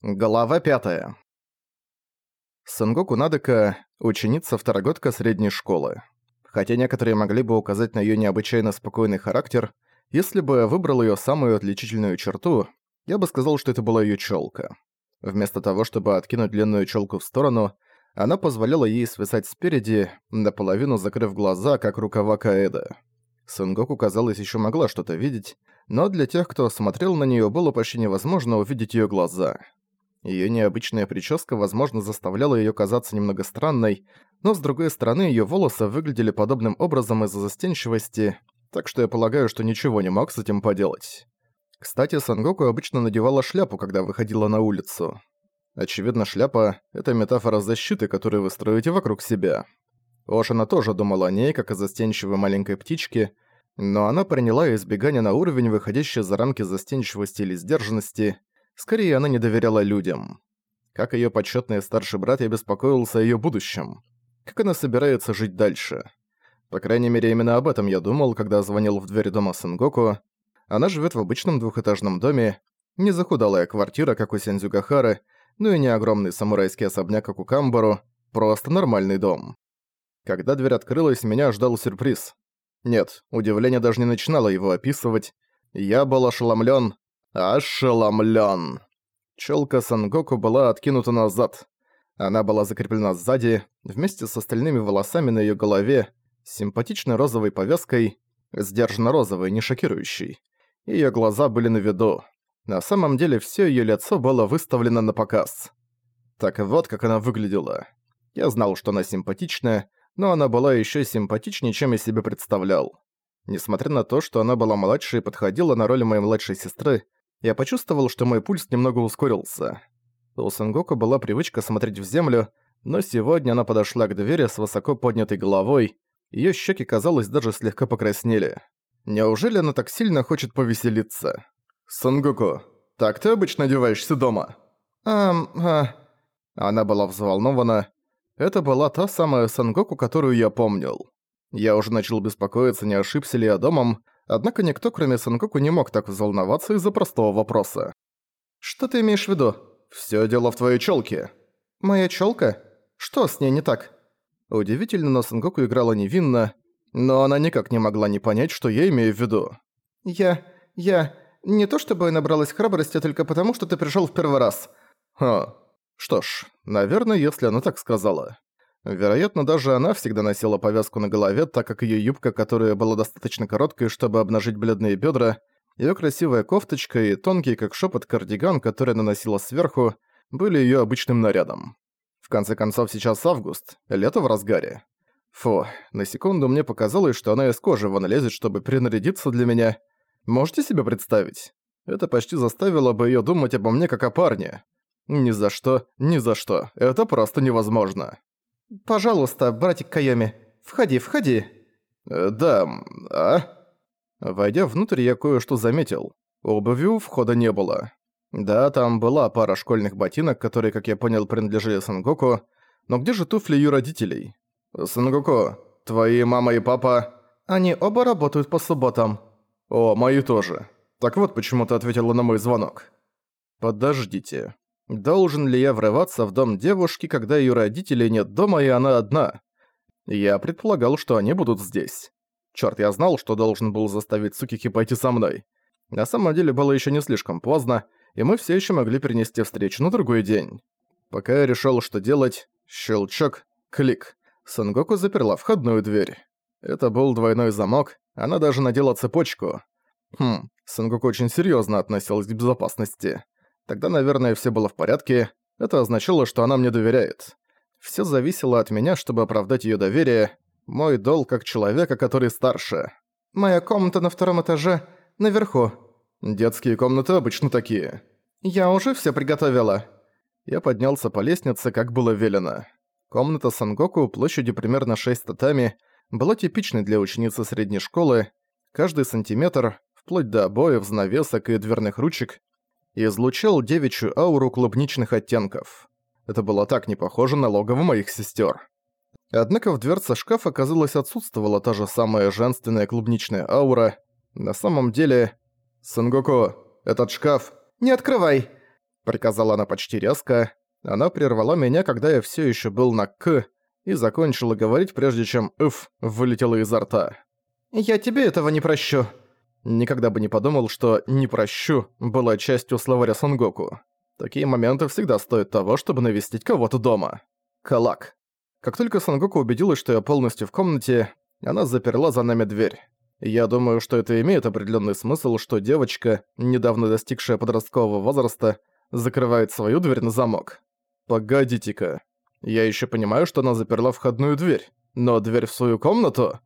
Глава 5. Сангоку Надека – ученица-второгодка средней школы. Хотя некоторые могли бы указать на её необычайно спокойный характер, если бы я выбрал её самую отличительную черту, я бы сказал, что это была её чёлка. Вместо того, чтобы откинуть длинную чёлку в сторону, она позволяла ей свисать спереди, наполовину закрыв глаза, как рукава Каэда. Сангоку, казалось, ещё могла что-то видеть, но для тех, кто смотрел на неё, было почти невозможно увидеть её глаза – Её необычная прическа, возможно, заставляла её казаться немного странной, но с другой стороны, её волосы выглядели подобным образом из-за застенчивости, так что я полагаю, что ничего не мог с этим поделать. Кстати, Сангоку обычно надевала шляпу, когда выходила на улицу. Очевидно, шляпа — это метафора защиты, которую вы строите вокруг себя. Ошина тоже думала о ней, как о застенчивой маленькой птичке, но она приняла избегание на уровень, выходящий за рамки застенчивости или сдержанности, Скорее, она не доверяла людям. Как её почётный старший брат, я беспокоился о её будущем. Как она собирается жить дальше? По крайней мере, именно об этом я думал, когда звонил в дверь дома Сенгоку. Она живёт в обычном двухэтажном доме, не захудалая квартира, как у Сензюгахары, ну и не огромный самурайский особняк, как у Камбару, просто нормальный дом. Когда дверь открылась, меня ждал сюрприз. Нет, удивление даже не начинало его описывать. Я был ошеломлен, Ошеломлен. Челка Сангоку была откинута назад. Она была закреплена сзади, вместе с остальными волосами на ее голове, симпатичной розовой повязкой, сдержанно розовой, не шокирующей. Ее глаза были на виду. На самом деле все ее лицо было выставлено на показ. Так вот, как она выглядела. Я знал, что она симпатичная, но она была еще симпатичнее, чем я себе представлял. Несмотря на то, что она была младше и подходила на роль моей младшей сестры, я почувствовал, что мой пульс немного ускорился. У Сангоку была привычка смотреть в землю, но сегодня она подошла к двери с высоко поднятой головой, её щеки, казалось, даже слегка покраснели. Неужели она так сильно хочет повеселиться? «Сангоку, так ты обычно одеваешься дома?» «Ам, а...» Она была взволнована. Это была та самая Сангоку, которую я помнил. Я уже начал беспокоиться, не ошибся ли я домом, Однако никто, кроме Сангоку, не мог так взволноваться из-за простого вопроса. «Что ты имеешь в виду?» «Всё дело в твоей чёлке». «Моя чёлка? Что с ней не так?» Удивительно, но Сангоку играла невинно, но она никак не могла не понять, что я имею в виду. «Я... я... не то чтобы набралась храбрости только потому, что ты пришёл в первый раз». «Ха... что ж, наверное, если она так сказала». Вероятно, даже она всегда носила повязку на голове, так как её юбка, которая была достаточно короткой, чтобы обнажить бледные бёдра, её красивая кофточка и тонкий, как шёпот, кардиган, который она носила сверху, были её обычным нарядом. В конце концов, сейчас август, лето в разгаре. Фу, на секунду мне показалось, что она из кожи вон лезет, чтобы принарядиться для меня. Можете себе представить? Это почти заставило бы её думать обо мне как о парне. Ни за что, ни за что. Это просто невозможно. «Пожалуйста, братик Кайоми, входи, входи». Э, «Да, а?» Войдя внутрь, я кое-что заметил. Обуви у входа не было. Да, там была пара школьных ботинок, которые, как я понял, принадлежали Сангоку, но где же туфли ее родителей? «Сангоку, твои мама и папа...» «Они оба работают по субботам». «О, мои тоже. Так вот почему ты ответила на мой звонок». «Подождите. Должен ли я врываться в дом девушки, когда ее родителей нет дома и она одна? Я предполагал, что они будут здесь. Чёрт, я знал, что должен был заставить Сукики пойти со мной. На самом деле было еще не слишком поздно, и мы все еще могли перенести встречу на другой день. Пока я решил, что делать, щелчок, клик. Сангоку заперла входную дверь. Это был двойной замок, она даже надела цепочку. Хм, Сангоку очень серьезно относилась к безопасности. Тогда, наверное, все было в порядке. Это означало, что она мне доверяет. Все зависело от меня, чтобы оправдать ее доверие. Мой долг как человека, который старше. Моя комната на втором этаже, наверху. Детские комнаты обычно такие. Я уже все приготовила. Я поднялся по лестнице, как было велено. Комната Сангоку площадью примерно 6 татами была типичной для ученицы средней школы. Каждый сантиметр, вплоть до обоев, занавесок и дверных ручек, излучал девичью ауру клубничных оттенков. Это было так не похоже на логово моих сестер. Однако в дверце шкафа, казалось, отсутствовала та же самая женственная клубничная аура. На самом деле... «Сангоку, этот шкаф...» «Не открывай!» Приказала она почти резко. Она прервала меня, когда я все еще был на «к», и закончила говорить, прежде чем «ыф» вылетело изо рта. «Я тебе этого не прощу». Никогда бы не подумал, что «не прощу» была частью словаря Сангоку. Такие моменты всегда стоят того, чтобы навестить кого-то дома. Калак. Как только Сангоку убедилась, что я полностью в комнате, она заперла за нами дверь. Я думаю, что это имеет определенный смысл, что девочка, недавно достигшая подросткового возраста, закрывает свою дверь на замок. Погодите-ка. Я еще понимаю, что она заперла входную дверь, но дверь в свою комнату?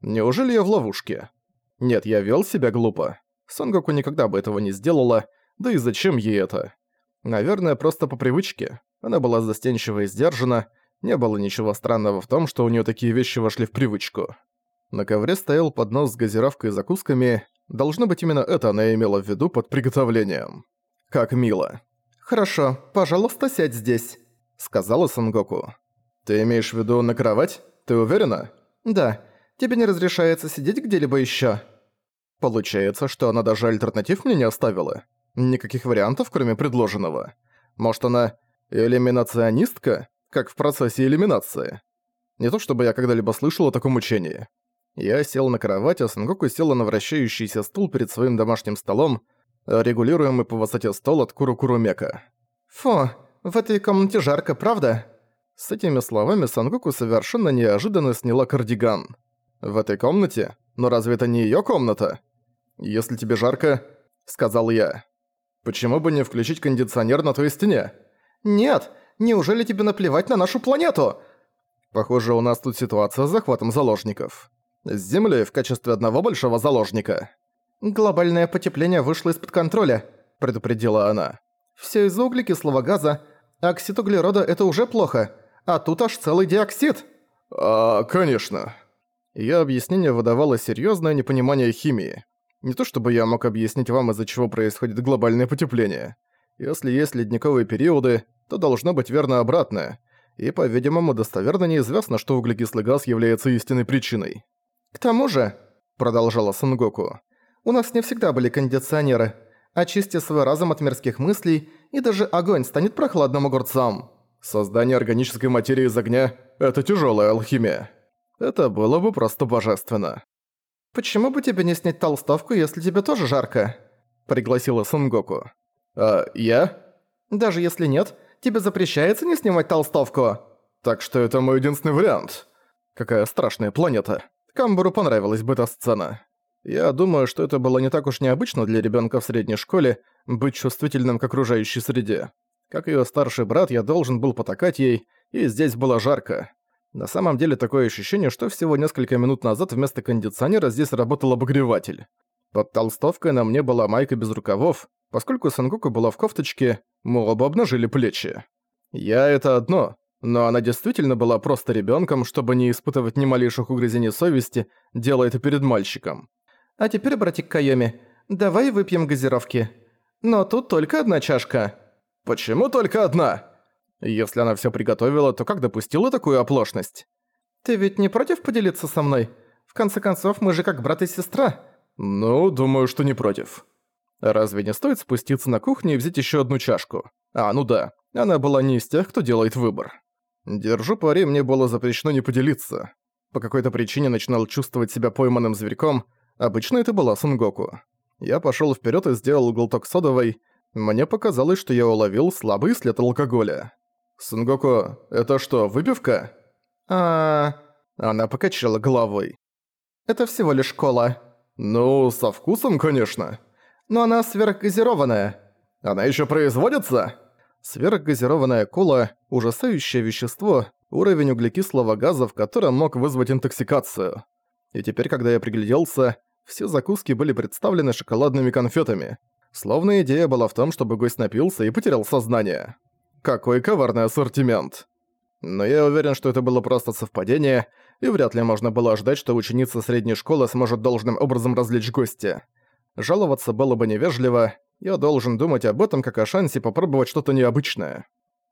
Неужели я в ловушке? Нет, я вел себя глупо. Сонгоку никогда бы этого не сделала, да и зачем ей это? Наверное, просто по привычке. Она была застенчива и сдержана, не было ничего странного в том, что у нее такие вещи вошли в привычку. На ковре стоял поднос с газировкой и закусками. Должно быть, именно это она имела в виду под приготовлением. Как мило. «Хорошо, пожалуйста, сядь здесь», — сказала Сангоку. «Ты имеешь в виду на кровать? Ты уверена?» «Да. Тебе не разрешается сидеть где-либо ещё». Получается, что она даже альтернатив мне не оставила. Никаких вариантов, кроме предложенного. Может, она элиминационистка, как в процессе элиминации? Не то чтобы я когда-либо слышал о таком учении. Я сел на кровать, а Сангоку села на вращающийся стул перед своим домашним столом, регулируемый по высоте стол от Куру-Курумека. «Фу, в этой комнате жарко, правда?» С этими словами Сангоку совершенно неожиданно сняла кардиган. «В этой комнате? Но разве это не её комната?» «Если тебе жарко», — сказал я. «Почему бы не включить кондиционер на той стене?» «Нет, неужели тебе наплевать на нашу планету?» «Похоже, у нас тут ситуация с захватом заложников». С Землей в качестве одного большого заложника. «Глобальное потепление вышло из-под контроля», — предупредила она. «Всё из-за углекислого газа. Оксид углерода — это уже плохо. А тут аж целый диоксид». «А, конечно». Её объяснение выдавало серьёзное непонимание химии. Не то чтобы я мог объяснить вам, из-за чего происходит глобальное потепление. Если есть ледниковые периоды, то должно быть верно обратное. И, по-видимому, достоверно неизвестно, что углекислый газ является истинной причиной. «К тому же», — продолжала Сангоку, — «у нас не всегда были кондиционеры. Очисти свой разум от мирских мыслей, и даже огонь станет прохладным огурцом». «Создание органической материи из огня — это тяжелая алхимия. Это было бы просто божественно». «Почему бы тебе не снять толстовку, если тебе тоже жарко?» — пригласила Сангоку. «А я?» «Даже если нет, тебе запрещается не снимать толстовку». «Так что это мой единственный вариант. Какая страшная планета». Камбуру понравилась бы эта сцена. Я думаю, что это было не так уж необычно для ребенка в средней школе быть чувствительным к окружающей среде. Как ее старший брат, я должен был потакать ей, и здесь было жарко. На самом деле такое ощущение, что всего несколько минут назад вместо кондиционера здесь работал обогреватель. Под толстовкой на мне была майка без рукавов, поскольку Сангоку была в кофточке, мы оба обнажили плечи. Я — это одно, но она действительно была просто ребенком, чтобы не испытывать ни малейших угрызений совести, делая это перед мальчиком. «А теперь, братик Кайоми, давай выпьем газировки. Но тут только одна чашка». «Почему только одна?» Если она все приготовила, то как допустила такую оплошность? «Ты ведь не против поделиться со мной? В конце концов, мы же как брат и сестра». «Ну, думаю, что не против». Разве не стоит спуститься на кухню и взять еще одну чашку? А, ну да, она была не из тех, кто делает выбор. Держу пари, мне было запрещено не поделиться. По какой-то причине начинал чувствовать себя пойманным зверьком, обычно это была Сунгоку. Я пошёл вперёд и сделал глоток содовой. Мне показалось, что я уловил слабый след алкоголя. «Сунгоку, это что, выпивка?» а Она покачала головой. «Это всего лишь кола». «Ну, со вкусом, конечно». «Но она сверхгазированная». «Она ещё производится?» Сверхгазированная кола – ужасающее вещество, уровень углекислого газа, в котором мог вызвать интоксикацию. И теперь, когда я пригляделся, все закуски были представлены шоколадными конфетами. Словно идея была в том, чтобы гость напился и потерял сознание. Какой коварный ассортимент. Но я уверен, что это было просто совпадение, и вряд ли можно было ожидать, что ученица средней школы сможет должным образом развлечь гостя. Жаловаться было бы невежливо, я должен думать об этом как о шансе попробовать что-то необычное.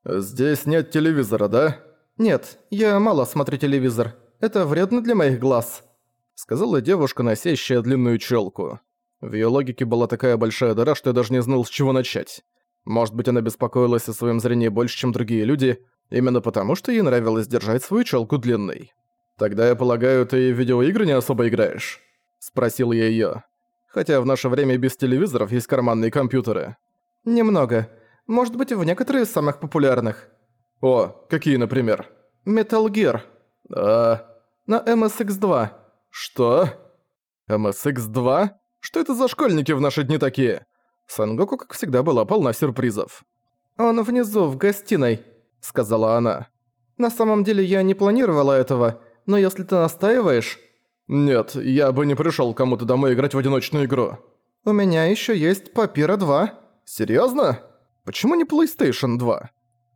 «Здесь нет телевизора, да?» «Нет, я мало смотрю телевизор. Это вредно для моих глаз», — сказала девушка, носящая длинную челку. В её логике была такая большая дыра, что я даже не знал, с чего начать. Может быть, она беспокоилась о своем зрении больше, чем другие люди, именно потому, что ей нравилось держать свою челку длинной. «Тогда, я полагаю, ты в видеоигры не особо играешь?» – спросил я её. «Хотя в наше время без телевизоров есть карманные компьютеры». «Немного. Может быть, в некоторые из самых популярных». «О, какие, например?» Metal Gear. «А...» На MSX2. «Что?» MSX2? Что это за школьники в наши дни такие? Сангоку, как всегда, была полна сюрпризов. «Он внизу, в гостиной», — сказала она. «На самом деле я не планировала этого, но если ты настаиваешь...» «Нет, я бы не пришёл кому-то домой играть в одиночную игру». «У меня ещё есть Папира 2». «Серьёзно? Почему не PlayStation 2?»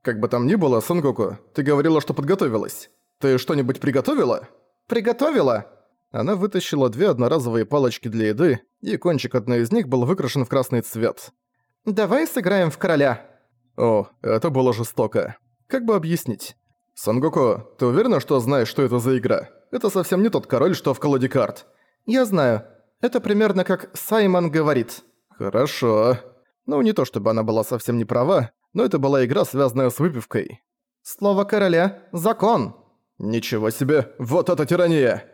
«Как бы там ни было, Сангоку, ты говорила, что подготовилась. Ты что-нибудь приготовила?» «Приготовила?» Она вытащила две одноразовые палочки для еды, и кончик одной из них был выкрашен в красный цвет. «Давай сыграем в короля». О, это было жестоко. Как бы объяснить? «Сангоку, ты уверена, что знаешь, что это за игра? Это совсем не тот король, что в колоде карт». «Я знаю. Это примерно как Саймон говорит». «Хорошо». Ну, не то чтобы она была совсем не права, но это была игра, связанная с выпивкой. «Слово короля – закон». «Ничего себе, вот это тирания!»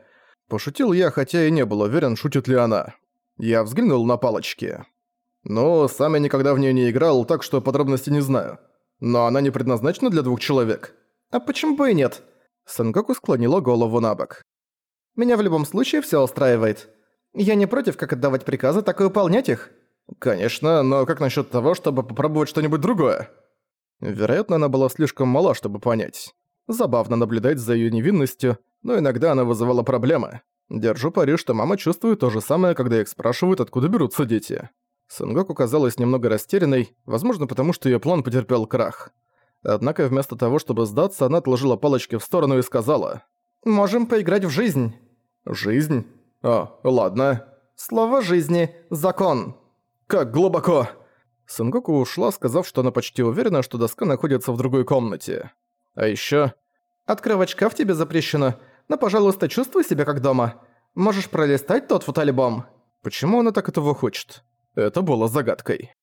Пошутил я, хотя и не был уверен, шутит ли она. Я взглянул на палочки. Ну, сам я никогда в нее не играл, так что подробностей не знаю. Но она не предназначена для двух человек. А почему бы и нет? Сангоку склонила голову на бок. Меня в любом случае все устраивает. Я не против, как отдавать приказы, так и выполнять их. Конечно, но как насчет того, чтобы попробовать что-нибудь другое? Вероятно, она была слишком мала, чтобы понять. Забавно наблюдать за ее невинностью, но иногда она вызывала проблемы. Держу пари, что мама чувствует то же самое, когда их спрашивают, откуда берутся дети. Сангоку казалась немного растерянной, возможно, потому что её план потерпел крах. Однако вместо того, чтобы сдаться, она отложила палочки в сторону и сказала. «Можем поиграть в жизнь». «Жизнь? О, ладно». «Слово жизни – закон». «Как глубоко!» Сангоку ушла, сказав, что она почти уверена, что доска находится в другой комнате. А ещё... «Открывать шкаф тебе запрещено, но, пожалуйста, чувствуй себя как дома. Можешь пролистать тот фотоальбом». Почему она так этого хочет? Это было загадкой.